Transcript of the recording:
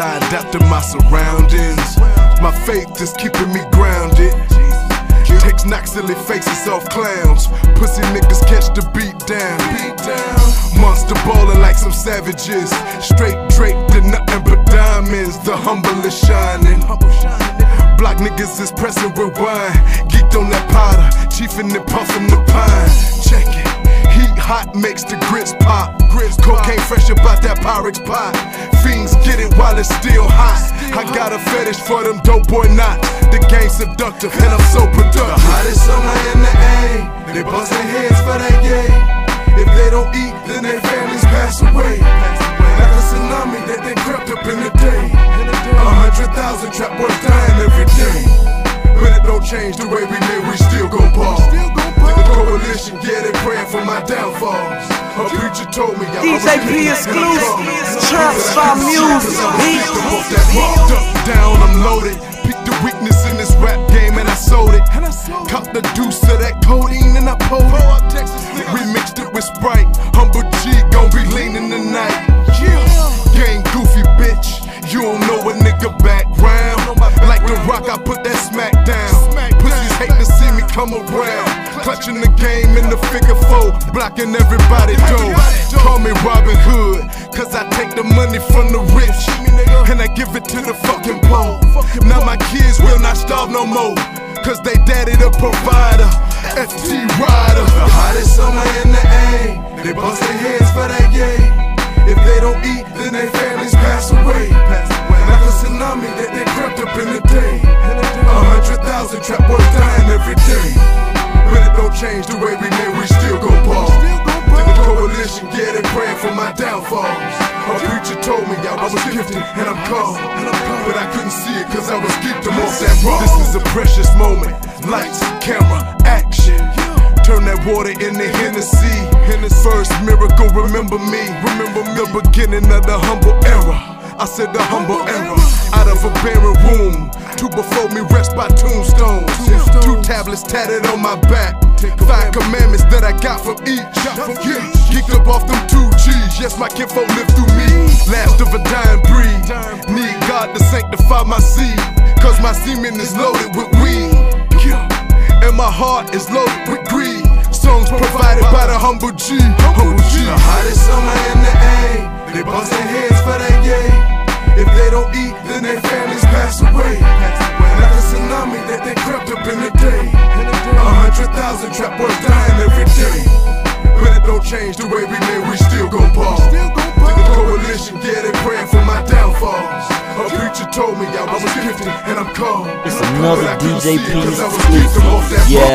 I adapt to my surroundings. My faith is keeping me grounded. Takes knocks silly faces off clowns. Pussy niggas catch the beat down. Monster ballin' like some savages. Straight draped in nothing but diamonds. The humble is shining. Block niggas is pressing rewind. Geeked on that powder. Chiefin' and puffin' the pine. Check it. Hot makes the grits pop. Grits cocaine fresh about that Pyrex pot. Fiends get it while it's still hot. I got a fetish for them dope boy knots. The game seductive and I'm so productive. The hottest summer in the A. They bustin' heads for that yay. If they don't eat, then their families pass away. Like a tsunami that they crept up in the day. A hundred thousand trap boys dying every day. But it don't change the way we for my downfalls. A preacher told me I was DJ P exclusive, Trap Star Music, beat. Walked up, down, I'm loaded. Picked the weakness in this rap game and I sold it. Caught the deuce of that codeine and I pulled it. Remixed it with Sprite. Come around. Clutching the game in the figure four, blocking everybody door. Call me Robin Hood, cause I take the money from the rich and I give it to the fucking poor. Now my kids will not starve no more. Cause they daddy the provider, FT Rider. The hottest summer in the A. They bust their heads for that yay. Gifted and I'm called. But I couldn't see it cause I was geeked, I'm off that raw. This is a precious moment. Lights, camera, action. Turn that water into Hennessy. First miracle, remember me. Remember me. the beginning of the humble era. I said the humble era. Out of a barren womb. Two before me rest by tombstones. Two tablets tatted on my back. Five commandments that I got from each. Geeked up off them two G's. Yes, my kinfolk live through me. Last of a dying breed. Need God to sanctify my seed. Cause my semen is loaded with weed. And my heart is loaded with greed. Songs provided by the humble G. Humble G. The hottest summer in the A. They bust their heads for that yay. If they don't eat, then their families hundred thousand trap boys dying every day. But it don't change the way we live, we still gon' ball. The coalition, yeah, they praying for my downfalls. A preacher told me I was gifted and I'm called. It's another But I DJ see it P 'cause I was I'm off that exclusive. Yeah.